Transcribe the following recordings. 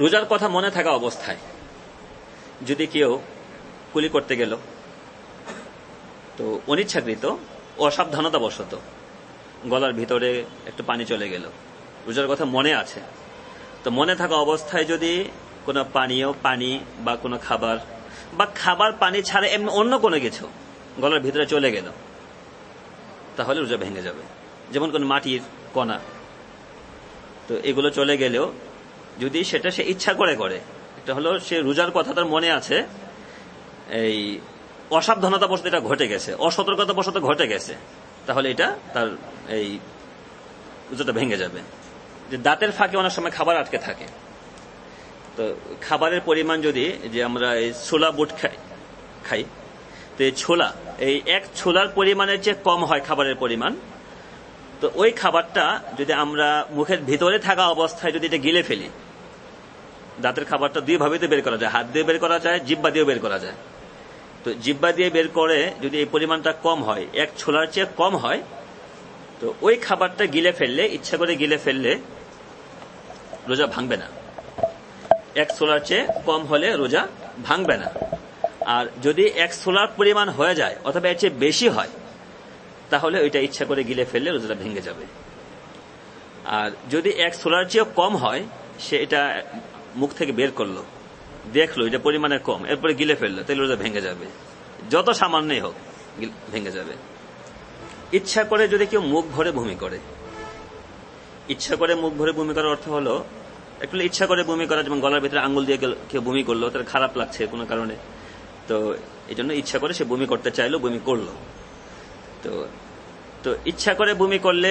রোজার কথা মনে থাকা অবস্থায় যদি কেউ কুলি করতে গেল, তো অনিচ্ছাকৃত অসাবধানতা বশত গলার ভিতরে একটু পানি চলে গেল। রোজার কথা মনে আছে। তো মনে থাকা অবস্থায় যদি কোনো পানীয়, পানি বা কোনো খাবার, বা খাবার, পানি ছাড়া এমনি অন্য কোনো কিছু গলার ভিতরে চলে গেল, তাহলে রোজা ভেঙে যাবে। যেমন কোন মাটির কণা, তো এগুলো চলে গেলেও যদি সেটা সে ইচ্ছা করে করে, এটা হলো সে রোজার কথা তার মনে আছে, এই অসাবধানতা বশত এটা ঘটে গেছে, অসতর্কতা বশত ঘটে গেছে, তাহলে এটা তার এই রোজাটা ভেঙে যাবে। যে দাঁতের ফাঁকে অনেক সময় খাবার আটকে থাকে। তো খাবারের পরিমাণ যদি যে আমরা এই ছোলা, বুট খাই খাই, তো এই ছোলা, এই এক ছোলার পরিমাণের চেয়ে কম হয় খাবারের পরিমাণ, তো ওই খাবারটা যদি আমরা মুখের ভিতরে থাকা অবস্থায় যদি এটা গিলে ফেলি দাঁতের খাবারটা দুই ভাবে বের করা যায়, হাত দিয়ে বের করা যায়, জিব্বা দিয়েও বের করা যায়। তো জিব্বা দিয়ে বের করে যদি এই পরিমাণটা কম হয়, এক ছোলার চেয়ে কম হয়, তো ওই খাবারটা গিলে ফেললে, ইচ্ছা করে গিলে ফেললে রোজা ভাঙবে না। এক সোলার চেয়ে কম হলে রোজা ভাঙবে না। আর যদি এক সোলার পরিমাণ হয়ে যায়, অথবা এর চেয়ে বেশি হয়, তাহলে ওইটা ইচ্ছা করে গিলে ফেললে রোজাটা ভেঙে যাবে। আর যদি এক সোলার চেয়েও কম হয় সে এটা মুখ থেকে বের করল, দেখল এটা পরিমাণে কম, এরপরে গিলে ফেলল তাহলে রোজা ভেঙে যাবে। যত সামান্যই হোক ভেঙে যাবে। ইচ্ছা করে যদি কেউ মুখ ভরে ভূমি করে, ইচ্ছা করে মুখ ভরে বমি করার অর্থ হলো, একটু ইচ্ছা করে বমি করা, যেমন গলার ভিতরে আঙ্গুল দিয়ে কেউ বমি করল, তার খারাপ লাগছে কোনো কারণে, তো এই জন্য ইচ্ছা করে সে বমি করতে চাইলো, বমি করল। তো তো ইচ্ছা করে বমি করলে,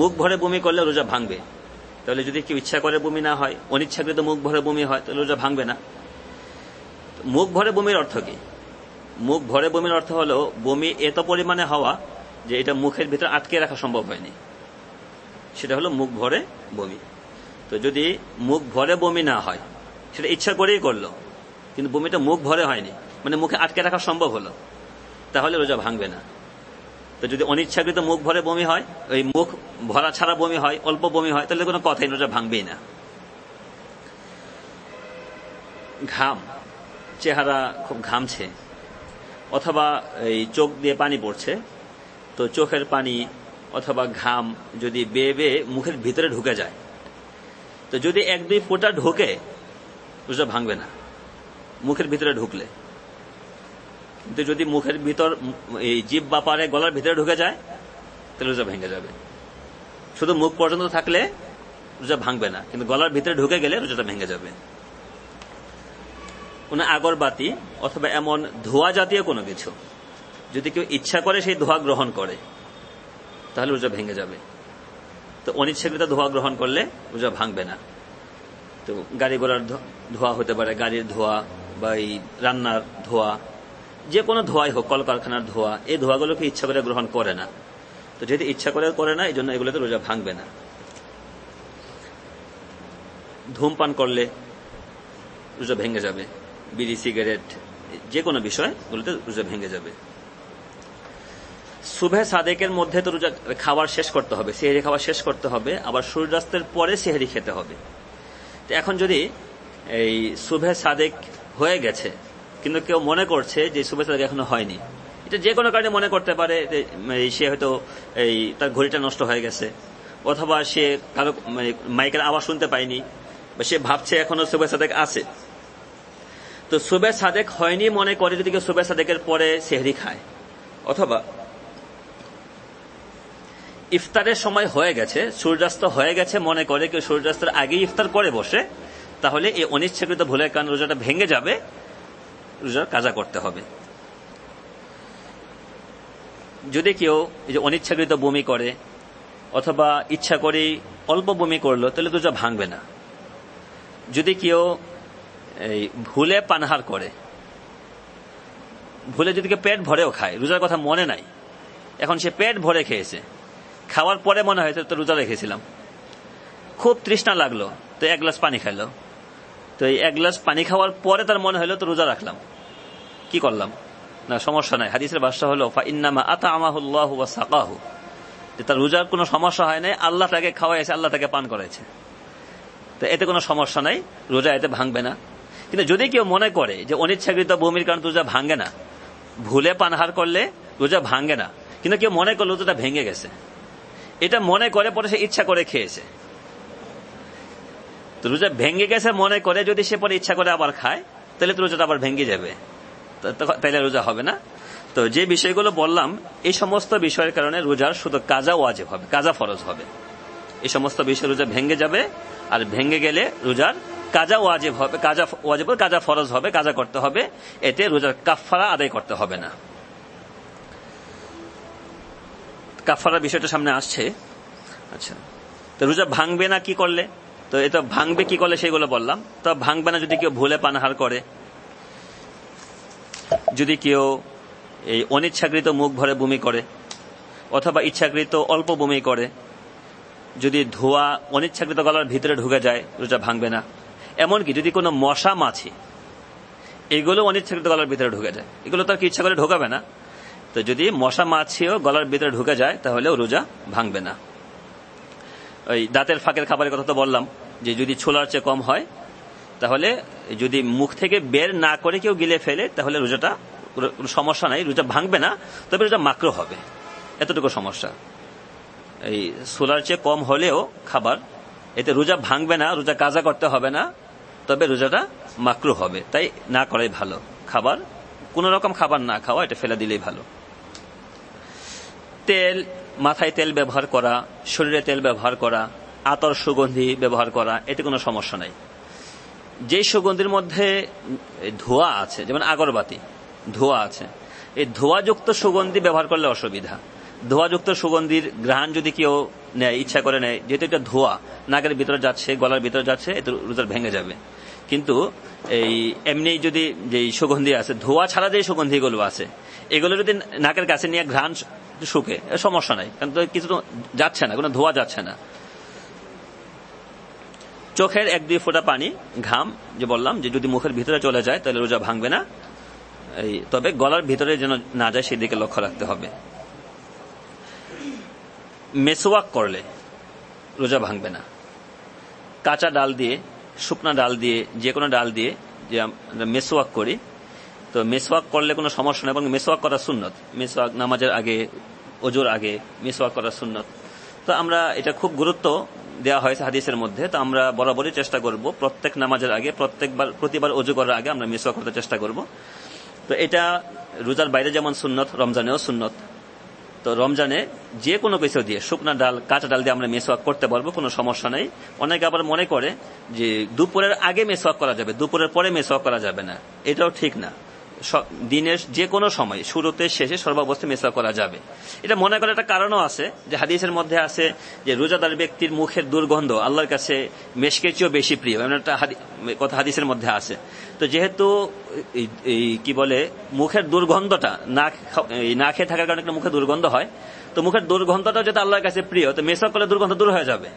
মুখ ভরে বমি করলে রোজা ভাঙবে। তাহলে যদি কেউ ইচ্ছা করে বমি না হয়, অনিচ্ছাকৃত মুখ ভরে বমি হয়, তাহলে রোজা ভাঙবে না। মুখ ভরে বমির অর্থ কি? মুখ ভরে বমির অর্থ হলো বমি এত পরিমাণে হওয়া যে এটা মুখের ভিতরে আটকে রাখা সম্ভব হয়নি। সেটা হলো মুখ ভরে বমি। তো যদি মুখ ভরে বমি না হয়, সেটা ইচ্ছা করেই করল, কিন্তু বমিটা মুখ ভরে হয়নি মানে মুখে আটকে রাখা সম্ভব হলো, তাহলে রোজা ভাঙবে না। তো যদি অনিচ্ছাকৃত মুখ ভরে বমি হয়, ওই মুখ ভরা ছাড়া বমি হয়, অল্প বমি হয়, তাহলে কোনো কথাই রোজা ভাঙবেই না। ঘাম, চেহারা খুব ঘামছে, অথবা এই চোখ দিয়ে পানি পড়ছে, তো চোখের পানি অথবা ঘাম যদি বেয়ে বেয়ে মুখের ভিতরে ঢুকে যায়, তো যদি এক দুই ফোঁটা ঢোকে, ওটা ভাঙবে না, মুখের ভিতরে ঢুকলে। কিন্তু যদি মুখের ভিতর, এই জীব বা পারে গলার ভিতরে ঢুকে যায়, তাহলে রোজা ভেঙে যাবে। শুধু মুখ পর্যন্ত থাকলে রোজা ভাঙবে না, কিন্তু গলার ভিতরে ঢুকে গেলে রোজাটা ভেঙে যাবে। কোন আগরবাতি অথবা এমন ধোয়া জাতীয় কোনো কিছু, যদি কেউ ইচ্ছা করে সেই ধোয়া গ্রহণ করে, তাহলে রোজা ভেঙে যাবে। তো অনিচ্ছাকৃত ধোয়া গ্রহণ করলে রোজা ভাঙবে না। তো গাড়ি ঘোড়ার ধোয়া হতে পারে, গাড়ির ধোয়া বা এই রান্নার ধোয়া যে কোনো ধোয়াই হোক, কলকারখানার ধোয়া, এই ধোয়াগুলোকে ইচ্ছা করে গ্রহণ করে না। তো যদি ইচ্ছা করে করে না, এই জন্য এগুলোতে রোজা ভাঙবে না। ধূমপান করলে রোজা ভেঙে যাবে। বিড়ি, সিগারেট, যে কোনো বিষয় রোজা ভেঙে যাবে। সুবে সাদেকের মধ্যে তো রোজা খাবার শেষ করতে হবে, সেহেরি খাবার শেষ করতে হবে, আবার সূর্যাস্তের পরে সেহেরি খেতে হবে। তো এখন যদি এই সুবে সাদেক হয়ে গেছে কিন্তু কেউ মনে করছে যে সুবে সাদেক এখনও হয়নি। এটা যে কোনো কারণে মনে করতে পারে সে হয়তো এই তার ঘড়িটা নষ্ট হয়ে গেছে। অথবা সে কারও মাইকের আওয়াজ শুনতে পায়নি, বা সে ভাবছে এখনও সুবে সাদেক আছে। তো সুবে সাদেক হয়নি মনে করে যদি কেউ সুবে সাদেকের পরে সেহরি খায়। অথবা ইফতারের সময় হয়ে গেছে, সূর্যাস্ত হয়ে গেছে মনে করে কেউ সূর্যাস্তের আগেই ইফতার করে বসে, তাহলে এই অনিচ্ছাকৃত ভুলের কারণ রোজাটা ভেঙে যাবে রোজার কাজা করতে হবে। যদি কেউ যে অনিচ্ছাকৃত বমি করে অথবা ইচ্ছা করেই অল্প বমি করল, তাহলে রোজা ভাঙবে না। যদি কেউ এই ভুলে পানহার করে, ভুলে যদি কেউ পেট ভরেও খায়, রোজার কথা মনে নাই, এখন সে পেট ভরে খেয়েছে, খাওয়ার পরে মনে হয় তো রোজা রেখেছিলাম। খুব তৃষ্ণা লাগল, তো এক গ্লাস পানি খাইলো। তো এই এক গ্লাস পানি খাওয়ার পরে তার মনে হলো তো রোজা রাখলাম। কি করলাম? না, সমস্যা নাই। হাদিসের বাসা হলো যে তার রোজার কোনো সমস্যা হয় নাই, আল্লাহ তাকে খাওয়াইছে আল্লাহ তাকে পান করাইছে। তো এতে কোনো সমস্যা নাই, রোজা এতে ভাঙবে না। কিন্তু যদি কেউ মনে করে যে অনিচ্ছাকৃত বমির কারণে রোজা ভাঙে না, ভুলে পানহার করলে রোজা ভাঙে না। কিন্তু কেউ মনে করল রোজাটা ভেঙে গেছে। এটা মনে করে পরে সে ইচ্ছা করে খেয়েছে। রোজা ভেঙে গেছে মনে করে, যদি সে পরে ইচ্ছা করে আবার খায়, তাহলে তো রোজাটা আবার ভেঙে যাবে। তাহলে রোজা হবে না। তো যে বিষয়গুলো বললাম, এই সমস্ত বিষয়ের কারণে রোজার শুধু কাজা ওয়াজেব হবে, কাজা ফরজ হবে। এই সমস্ত বিষয় রোজা ভেঙে যাবে, আর ভেঙে গেলে রোজার কাজা ওয়াজেব হবে, কাজা ওয়াজেব কাজা ফরজ হবে, কাজা করতে হবে। এতে রোজার কাফারা আদায় করতে হবে না। কাফারা বিষয়টা সামনে আসছে। আচ্ছা। তো রোজা ভাঙবে না কি করলে? তো এটা ভাঙবে কি করলে সেগুলো বললাম। তো ভাঙবে না যদি কেউ ভুলে পানাহার করে। যদি কেউ এই অনিচ্ছাকৃত মুখ ভরে বমি করে, অথবা ইচ্ছাকৃত অল্প বমি করে, যদি ধোয়া অনিচ্ছাকৃত গলার ভিতরে ঢুকে যায় রোজা ভাঙবে না। এমনকি যদি কোনো মশা মাছি, এগুলো অনিচ্ছাকৃত গলার ভিতরে ঢুকে যায়। এগুলো তো আর কি ইচ্ছা করে ঢোকাবে না। তো যদি মশা মাছিও গলার ভিতরে ঢুকে যায়, তাহলেও রোজা ভাঙবে না। ওই দাঁতের ফাঁকের খাবারের কথা তো বললাম। যে যদি ছোলার চেয়ে কম হয়, তাহলে যদি মুখ থেকে বের না করে কেউ গিলে ফেলে, তাহলে রোজাটা কোনো সমস্যা নাই, রোজা ভাঙবে না, তবে রোজা মাকরো হবে। এতটুকু সমস্যা। এই সোলার চেয়ে কম হলেও খাবার, এতে রোজা ভাঙবে না, রোজা কাজা করতে হবে না, তবে রোজাটা মাকরু হবে। তাই না করাই ভালো। খাবার, কোন রকম খাবার না খাওয়া, এটা ফেলে দিলেই ভালো। তেল, মাথায় তেল ব্যবহার করা, শরীরে তেল ব্যবহার করা আতর সুগন্ধি ব্যবহার করা, এতে কোনো সমস্যা নাই। যে সুগন্ধির মধ্যে ধোয়া আছে, যেমন আগরবাতি, ধোয়া আছে, এই ধোয়াযুক্ত সুগন্ধি ব্যবহার করলে অসুবিধা। ধোয়াযুক্ত সুগন্ধির গ্রহণ যদি কেউ নেয়, ইচ্ছা করে নেয়, যেহেতু এটা ধোয়া, নাকের ভিতরে যাচ্ছে, গলার ভিতরে যাচ্ছে, এতে রোজার ভেঙে যাবে। কিন্তু এই এমনি যদি যে সুগন্ধি আছে, ধোয়া ছাড়া যে সুগন্ধিগুলো আছে, এগুলো যদি নাকের কাছে নিয়ে ঘ্রাণ শুকে সমস্যা নাই। কারণ কিছু তো যাচ্ছে না, কোনো ধোয়া যাচ্ছে না। চোখের এক দুই ফোঁটা পানি, ঘাম, যে বললাম, যে যদি মুখের ভিতরে চলে যায়, তাহলে রোজা ভাঙবে না। এই, তবে গলার ভিতরে যেন না যায়, সেদিকে লক্ষ্য রাখতে হবে। মেসোয়াক করলে রোজা ভাঙবে না। কাঁচা ডাল দিয়ে, শুকনা ডাল দিয়ে, যে কোনো ডাল দিয়ে যে আমরা মেসোয়াক করি, তো মেসোয়াক করলে কোনো সমস্যা নেই এবং মেসোয়াক করা সুন্নত। মেসোয়াক নামাজের আগে অজুর আগে মেসোয়াক করা সুন্নত। তো আমরা এটা খুব গুরুত্ব দেওয়া হয়েছে হাদিসের মধ্যে, তো আমরা বরাবরই চেষ্টা করব। প্রত্যেক নামাজের আগে, প্রত্যেকবার, প্রতিবার অজু করার আগে আমরা মেসোয়াক করতে চেষ্টা করব। তো এটা রোজার বাইরে যেমন সুন্নত, রমজানেও সুন্নত। তো রমজানে যে কোনো কিছু দিয়ে, শুকনা ডাল, কাঁচা ডাল দিয়ে আমরা মেসওয়াক করতে পারব, কোনো সমস্যা নেই। অনেকে আবার মনে করে যে দুপুরের আগে মেসওয়াক করা যাবে, দুপুরের পরে মেসওয়াক করা যাবে না। এটাও ঠিক না। দিনের যে কোনো সময়, শুরুতে, শেষে সর্বাবস্থায় মেসওয়াক করা যাবে। এটা মনে করার একটা কারণও আছে যে হাদিসের মধ্যে আছে যে রোজাদার ব্যক্তির মুখের দুর্গন্ধ আল্লাহর কাছে মেশকের চেয়েও বেশি প্রিয়, এমন একটা কথা হাদিসের মধ্যে আছে। তো যেহেতু এই কি বলে, মুখের দুর্গন্ধটা না খেয়ে থাকার কারণে মুখে দুর্গন্ধ হয়, তো মুখের দুর্গন্ধটা যেটা আল্লাহর কাছে প্রিয়, তো মেসওয়াক করলে দুর্গন্ধ দূর হয়ে যাবে।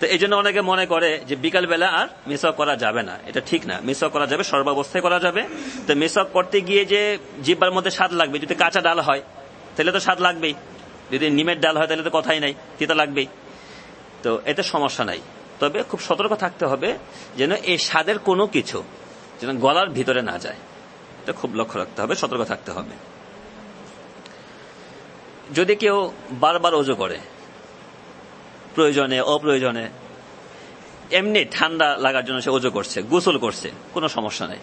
তো এই জন্য অনেকে মনে করে যে বিকালবেলা আর মেসওয়াক করা যাবে না। এটা ঠিক না। মেসওয়াক করা যাবে, সর্বাবস্থায় করা যাবে। তো মেসওয়াক করতে গিয়ে যে জিব্বার মধ্যে স্বাদ লাগবে, যদি কাঁচা ডাল হয়, তাহলে তো স্বাদ লাগবেই। যদি নিমের ডাল হয়, তাহলে তো কথাই নাই, তিতা লাগবেই। তো এতে সমস্যা নাই। তবে খুব সতর্ক থাকতে হবে যেন এই স্বাদের কোনো কিছু যেন গলার ভিতরে না যায়। এটা খুব লক্ষ্য রাখতে হবে, সতর্ক থাকতে হবে। যদি কেউ বারবার ওজো করে প্রয়োজনে, অপ্রয়োজনে, এমনি ঠান্ডা লাগার জন্য সে ওজো করছে, গোসল করছে, কোনো সমস্যা নেই।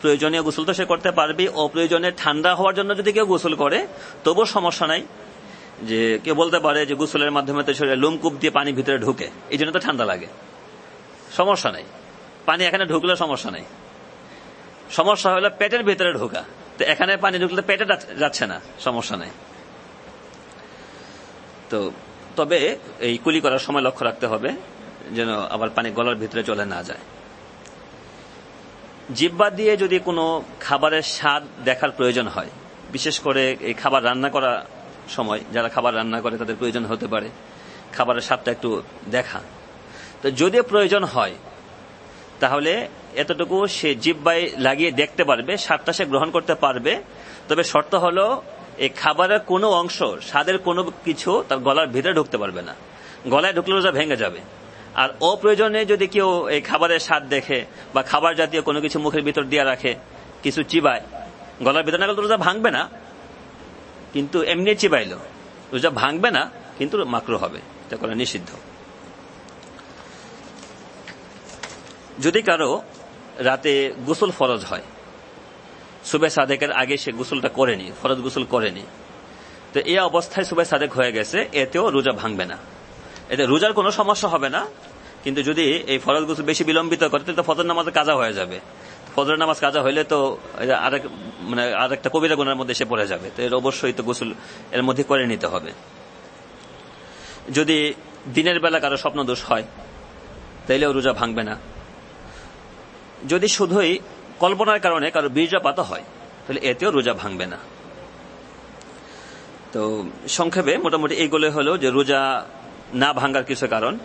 প্রয়োজনীয় গোসল তো সে করতে পারবে, অপ্রয়োজনে ঠান্ডা হওয়ার জন্য যদি কেউ গোসল করে তবুও সমস্যা নাই যে কেউ বলতে পারে যে গোসলের মাধ্যমে তো শরীরে লুমকুপ দিয়ে পানি ভিতরে ঢুকে, এই জন্য তো ঠান্ডা লাগে। সমস্যা নেই। পানি এখানে ঢুকলে সমস্যা নেই। সমস্যা হলো পেটের ভিতরে ঢোকা। তো এখানে পানি ঢুকলে পেটে যাচ্ছে না, সমস্যা নেই। তো তবে এই কুলি করার সময় লক্ষ্য রাখতে হবে যেন আবার পানি গলার ভিতরে চলে না যায়। জিব্বা দিয়ে যদি কোনো খাবারের স্বাদ দেখার প্রয়োজন হয়, বিশেষ করে এই খাবার রান্না করা সময়, যারা খাবার রান্না করে তাদের প্রয়োজন হতে পারে, খাবারের স্বাদটা একটু দেখা। তো যদি প্রয়োজন হয়, তাহলে এতটুকু সে জিব্বাই লাগিয়ে দেখতে পারবে, স্বাদটা সে গ্রহণ করতে পারবে, তবে শর্ত হলো এই খাবারের কোনো অংশ, স্বাদের কোনো কিছু তার গলার ভিতরে ঢুকতে পারবে না। গলায় ঢুকলে রোজা ভেঙে যাবে। আর অপ্রয়োজনে যদি কেউ এই খাবারের স্বাদ দেখে বা খাবার জাতীয় কোনো কিছু মুখের ভিতর দিয়ে রাখে, কিছু চিবায়, গলার ভিতরে না গেলে রোজা ভাঙবে না। কিন্তু এমনি চিবাইলো, রোজা ভাঙবে না, কিন্তু মাকরু হবে। এটা করা নিষিদ্ধ। যদি কারও রাতে গোসল ফরজ হয় সুবে সাদেকের আগে সে গোসলটা করেনি, ফরজ গোসল করেনি। তো এই অবস্থায় সুবে সাদেক হয়ে গেছে, এতেও রোজা ভাঙবে না। এতে রোজার কোনো সমস্যা হবে না, কিন্তু যদি এই ফরজ গোসল বেশি বিলম্বিত করে তো ফজর নামাজে কাজা হয়ে যাবে। ফজর নামাজ কাজা হইলে তো আরেক মানে আরেকটা কবিরা গুণের মধ্যে সে পড়ে যাবে। তো এর অবশ্যই তো গোসল এর মধ্যে করে নিতে হবে। যদি দিনের বেলা কারও স্বপ্ন দোষ হয়, তাইলেও রোজা ভাঙবে না। যদি শুধুই কল্পনার কারণে কারও বীর্যপাত হয়, তাহলে এতেও রোজা ভাঙবে না। তো সংক্ষেপে মোটামুটি এইগুলো হলো যে রোজা না ভাঙ্গার কিছু কারণ।